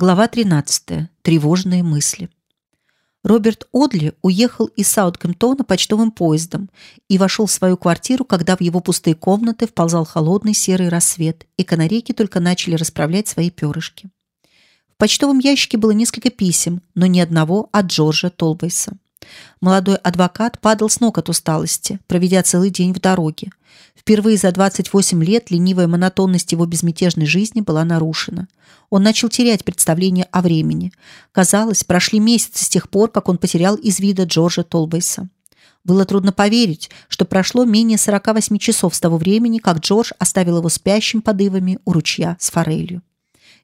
Глава 13. Тревожные мысли. Роберт Одли уехал из Саутгемптона почтовым поездом и вошел в свою квартиру, когда в его пустые комнаты вползал холодный серый рассвет, и канарейки только начали расправлять свои перышки. В почтовом ящике было несколько писем, но ни одного от Джорджа Толбейса. Молодой адвокат падал с ног от усталости, проведя целый день в дороге. Впервые за 28 лет ленивая монотонность его безмятежной жизни была нарушена. Он начал терять представление о времени. Казалось, прошли месяцы с тех пор, как он потерял из вида Джорджа Толбейса. Было трудно поверить, что прошло менее 48 часов с того времени, как Джордж оставил его спящим под ивами у ручья с форелью.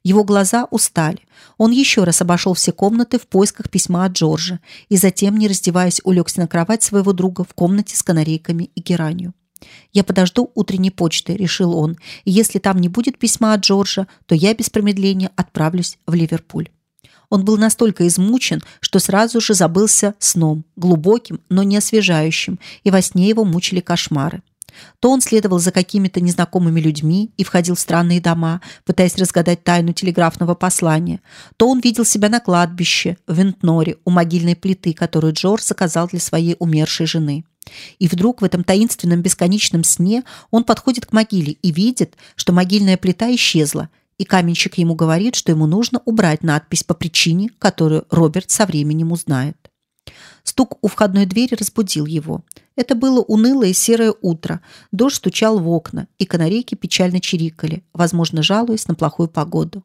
Его глаза устали. Он еще раз обошел все комнаты в поисках письма от Джорджа и затем, не раздеваясь, улегся на кровать своего друга в комнате с канарейками и геранью. Я подожду утренней почты, решил он. И если там не будет письма от Джорджа, то я без промедления отправлюсь в Ливерпуль. Он был настолько измучен, что сразу же забылся сном, глубоким, но не освежающим, и во сне его мучили кошмары. То он следовал за какими-то незнакомыми людьми и входил в странные дома, пытаясь разгадать тайну телеграфного послания. То он видел себя на кладбище в Вентноре у могильной плиты, которую Джордж заказал для своей умершей жены. И вдруг в этом таинственном бесконечном сне он подходит к могиле и видит, что могильная плита исчезла, и каменщик ему говорит, что ему нужно убрать надпись по причине, которую Роберт со временем узнает. Стук у входной двери разбудил его. Это было унылое серое утро. Дождь стучал в окна, и канарейки печально чирикали, возможно, жалуясь на плохую погоду.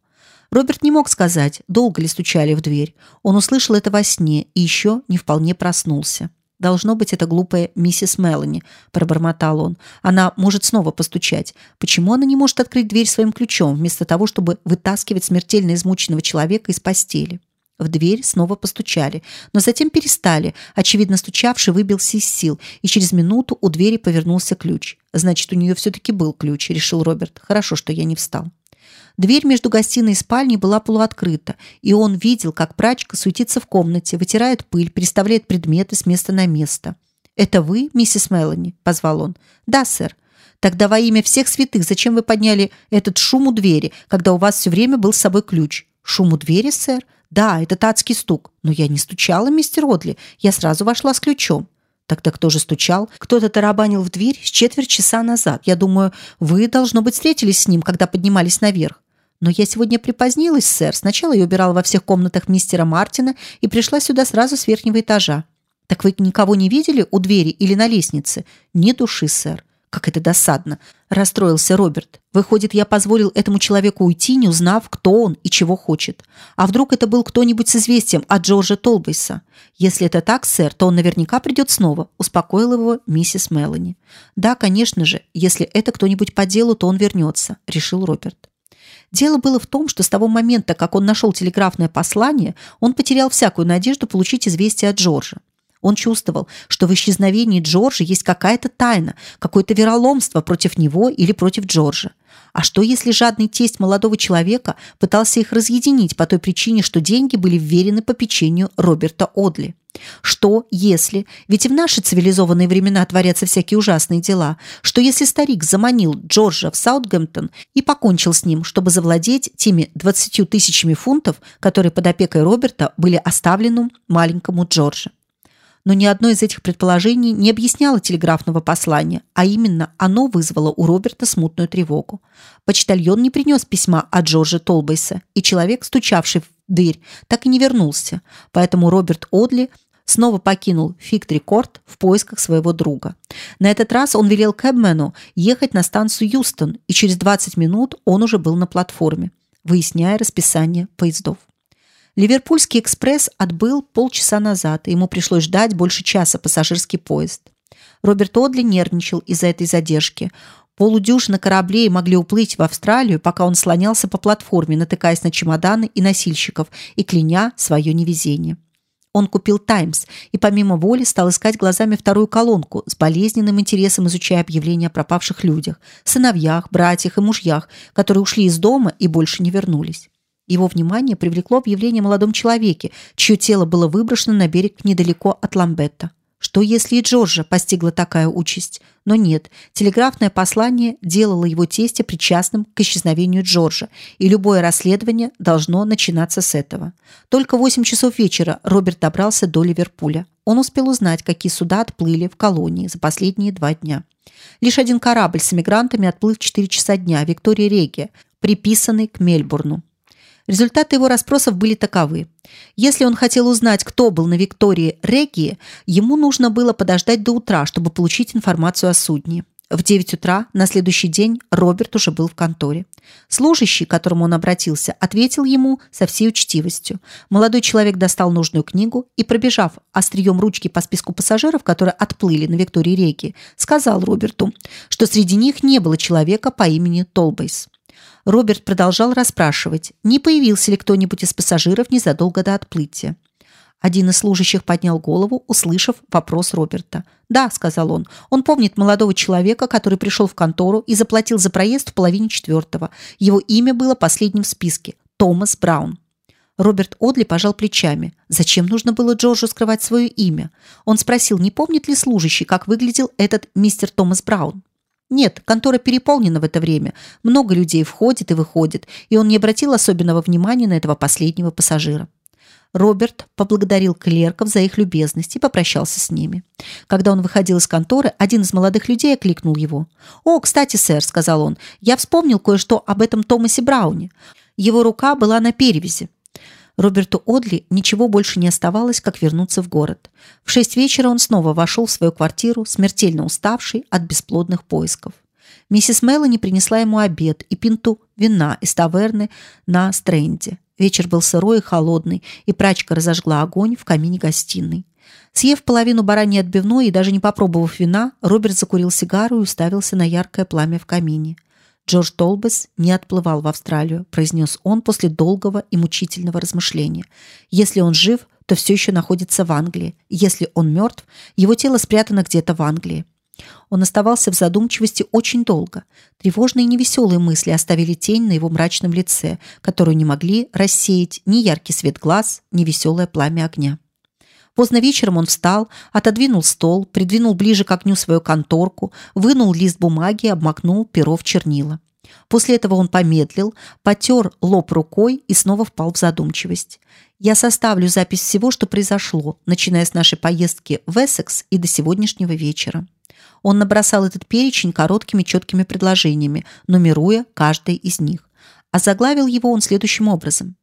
Роберт не мог сказать, долго ли стучали в дверь. Он услышал это во сне и еще не вполне проснулся. Должно быть, это глупая миссис Мелани, пробормотал он. Она может снова постучать. Почему она не может открыть дверь своим ключом, вместо того, чтобы вытаскивать смертельно измученного человека из постели? В дверь снова постучали, но затем перестали. Очевидно, стучавший выбился из сил, и через минуту у двери повернулся ключ. Значит, у нее все-таки был ключ, решил Роберт. Хорошо, что я не встал. Дверь между гостиной и спальней была полуоткрыта, и он видел, как прачка суетится в комнате, вытирает пыль, переставляет предметы с места на место. «Это вы, миссис Мелани?» – позвал он. «Да, сэр». «Тогда во имя всех святых зачем вы подняли этот шум у двери, когда у вас все время был с собой ключ?» «Шум у двери, сэр?» «Да, это адский стук. Но я не стучала, мистер Одли. Я сразу вошла с ключом». Тогда кто же стучал? Кто-то тарабанил в дверь с четверть часа назад. Я думаю, вы, должно быть, встретились с ним, когда поднимались наверх. Но я сегодня припозднилась, сэр. Сначала я убирала во всех комнатах мистера Мартина и пришла сюда сразу с верхнего этажа. Так вы никого не видели у двери или на лестнице? Ни души, сэр. Как это досадно, расстроился Роберт. Выходит, я позволил этому человеку уйти, не узнав, кто он и чего хочет. А вдруг это был кто-нибудь с известием от Джорджа Толбейса? Если это так, сэр, то он наверняка придет снова, успокоила его миссис Мелани. Да, конечно же, если это кто-нибудь по делу, то он вернется, решил Роберт. Дело было в том, что с того момента, как он нашел телеграфное послание, он потерял всякую надежду получить известие от Джорджа. Он чувствовал, что в исчезновении Джорджа есть какая-то тайна, какое-то вероломство против него или против Джорджа. А что, если жадный тесть молодого человека пытался их разъединить по той причине, что деньги были вверены по печенью Роберта Одли? Что, если, ведь и в наши цивилизованные времена творятся всякие ужасные дела, что если старик заманил Джорджа в Саутгемптон и покончил с ним, чтобы завладеть теми двадцатью тысячами фунтов, которые под опекой Роберта были оставлены маленькому Джорджу? Но ни одно из этих предположений не объясняло телеграфного послания, а именно оно вызвало у Роберта смутную тревогу. Почтальон не принес письма от Джорджа Толбейса, и человек, стучавший в дверь, так и не вернулся. Поэтому Роберт Одли снова покинул Фикт-Рекорд в поисках своего друга. На этот раз он велел кэбмену ехать на станцию Юстон, и через 20 минут он уже был на платформе, выясняя расписание поездов. Ливерпульский экспресс отбыл полчаса назад, и ему пришлось ждать больше часа пассажирский поезд. Роберт Одли нервничал из-за этой задержки. Полудюжина кораблей могли уплыть в Австралию, пока он слонялся по платформе, натыкаясь на чемоданы и носильщиков и кляня свое невезение. Он купил «Таймс» и помимо воли стал искать глазами вторую колонку, с болезненным интересом изучая объявления о пропавших людях, сыновьях, братьях и мужьях, которые ушли из дома и больше не вернулись. Его внимание привлекло объявление о молодом человеке, чье тело было выброшено на берег недалеко от Ламбетта. Что если и Джорджа постигла такая участь? Но нет, телеграфное послание делало его тестя причастным к исчезновению Джорджа, и любое расследование должно начинаться с этого. Только в 8 часов вечера Роберт добрался до Ливерпуля. Он успел узнать, какие суда отплыли в колонии за последние два дня. Лишь один корабль с эмигрантами отплыл в 4 часа дня, Виктория Реги, приписанный к Мельбурну. Результаты его расспросов были таковы. Если он хотел узнать, кто был на Виктории Регии, ему нужно было подождать до утра, чтобы получить информацию о судне. В 9 утра на следующий день Роберт уже был в конторе. Служащий, к которому он обратился, ответил ему со всей учтивостью. Молодой человек достал нужную книгу и, пробежав острием ручки по списку пассажиров, которые отплыли на Виктории Реги, сказал Роберту, что среди них не было человека по имени Толбейс. Роберт продолжал расспрашивать, не появился ли кто-нибудь из пассажиров незадолго до отплытия. Один из служащих поднял голову, услышав вопрос Роберта. "Да", сказал он. "Он помнит молодого человека, который пришел в контору и заплатил за проезд в половине четвертого. Его имя было последним в списке Томас Браун". Роберт Одли пожал плечами. Зачем нужно было Джорджу скрывать свое имя? Он спросил, не помнит ли служащий, как выглядел этот мистер Томас Браун. Нет, контора переполнена в это время. Много людей входит и выходит, и он не обратил особенного внимания на этого последнего пассажира. Роберт поблагодарил клерков за их любезность и попрощался с ними. Когда он выходил из конторы, один из молодых людей окликнул его. "О, кстати, сэр", сказал он. "Я вспомнил кое-что об этом Томасе Брауне. Его рука была на перевязи. Роберту Одли ничего больше не оставалось, как вернуться в город. В шесть вечера он снова вошел в свою квартиру, смертельно уставший от бесплодных поисков. Миссис Мелани принесла ему обед и пинту вина из таверны на Стрэнде. Вечер был сырой и холодный, и прачка разожгла огонь в камине гостиной. Съев половину бараньей отбивной и даже не попробовав вина, Роберт закурил сигару и уставился на яркое пламя в камине. Джордж Толбес не отплывал в Австралию, произнес он после долгого и мучительного размышления. Если он жив, то все еще находится в Англии. Если он мертв, его тело спрятано где-то в Англии. Он оставался в задумчивости очень долго. Тревожные и невеселые мысли оставили тень на его мрачном лице, которую не могли рассеять ни яркий свет глаз, ни веселое пламя огня. Поздно вечером он встал, отодвинул стол, придвинул ближе к огню свою конторку, вынул лист бумаги и обмакнул перо в чернила. После этого он помедлил, потер лоб рукой и снова впал в задумчивость. Я составлю запись всего, что произошло, начиная с нашей поездки в Эссекс и до сегодняшнего вечера. Он набросал этот перечень короткими четкими предложениями, нумеруя каждое из них. А заглавил его он следующим образом: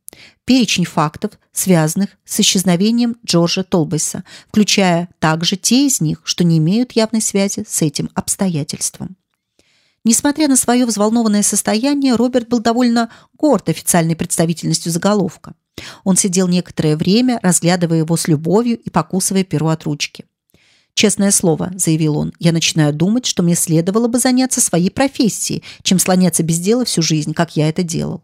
перечень фактов, связанных с исчезновением Джорджа Толбейса, включая также те из них, что не имеют явной связи с этим обстоятельством. Несмотря на свое взволнованное состояние, Роберт был довольно горд официальной представительностью заголовка. Он сидел некоторое время, разглядывая его с любовью и покусывая перо от ручки. Честное слово, заявил он, я начинаю думать, что мне следовало бы заняться своей профессией, чем слоняться без дела всю жизнь, как я это делал.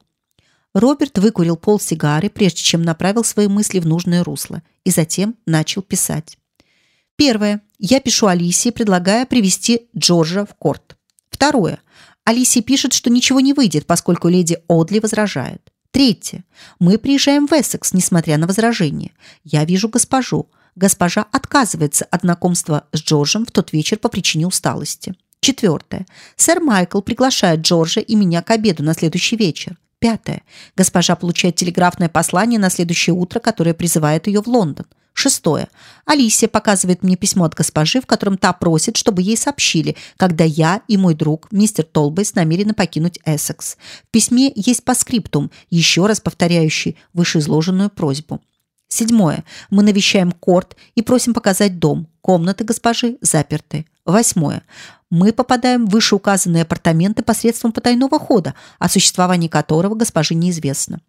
Роберт выкурил пол сигары, прежде чем направил свои мысли в нужное русло, и затем начал писать. Первое. Я пишу Алисе, предлагая привести Джорджа в корт. Второе. Алисия пишет, что ничего не выйдет, поскольку леди Одли возражает. Третье. Мы приезжаем в Эссекс, несмотря на возражения. Я вижу госпожу. Госпожа отказывается от знакомства с Джорджем в тот вечер по причине усталости. Четвертое. Сэр Майкл приглашает Джорджа и меня к обеду на следующий вечер. Пятое. Госпожа получает телеграфное послание на следующее утро, которое призывает ее в Лондон. Шестое. Алисия показывает мне письмо от госпожи, в котором та просит, чтобы ей сообщили, когда я и мой друг, мистер Толбейс, намерены покинуть Эссекс. В письме есть паскриптум, еще раз повторяющий вышеизложенную просьбу. Седьмое. Мы навещаем Корт и просим показать дом. Комнаты госпожи заперты. Восьмое. Мы попадаем в вышеуказанные апартаменты посредством потайного хода, о существовании которого госпоже неизвестно.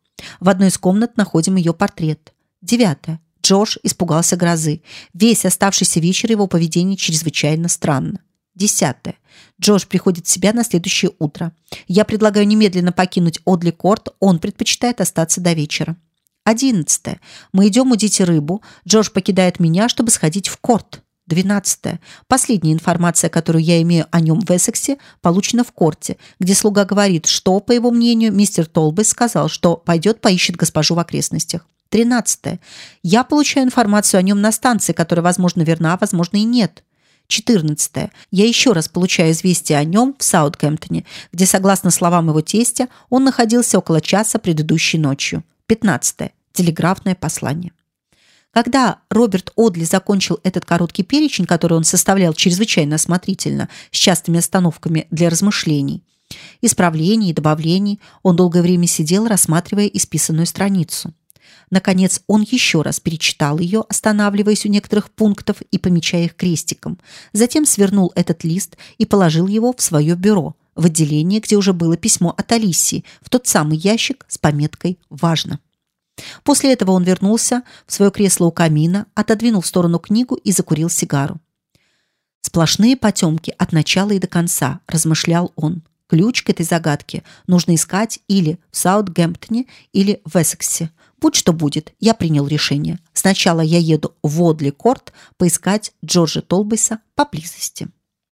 В одной из комнат находим ее портрет. Девятое. Джордж испугался грозы. Весь оставшийся вечер его поведение чрезвычайно странно. Десятое. Джордж приходит в себя на следующее утро. Я предлагаю немедленно покинуть Одли Корт, он предпочитает остаться до вечера. Одиннадцатое. Мы идем удить рыбу. Джордж покидает меня, чтобы сходить в Корт. Двенадцатое. Последняя информация, которую я имею о нем в Эссексе, получена в корте, где слуга говорит, что, по его мнению, мистер Толбейс сказал, что пойдет поищет госпожу в окрестностях. 13. Я получаю информацию о нем на станции, которая, возможно, верна, а возможно и нет. 14. Я еще раз получаю известие о нем в Саутгемптоне, где, согласно словам его тестя, он находился около часа предыдущей ночью. 15. Телеграфное послание. Когда Роберт Одли закончил этот короткий перечень, который он составлял чрезвычайно осмотрительно, с частыми остановками для размышлений, исправлений и добавлений, он долгое время сидел, рассматривая исписанную страницу. Наконец, он еще раз перечитал ее, останавливаясь у некоторых пунктов и помечая их крестиком. Затем свернул этот лист и положил его в свое бюро, в отделение, где уже было письмо от Алисии, в тот самый ящик с пометкой «Важно». После этого он вернулся в свое кресло у камина, отодвинул в сторону книгу и закурил сигару. Сплошные потемки от начала и до конца, размышлял он. Ключ к этой загадке нужно искать или в Саутгемптоне, или в Эссексе. Будь что будет, я принял решение. Сначала я еду в Водли Корт поискать Джорджа Толбейса поблизости.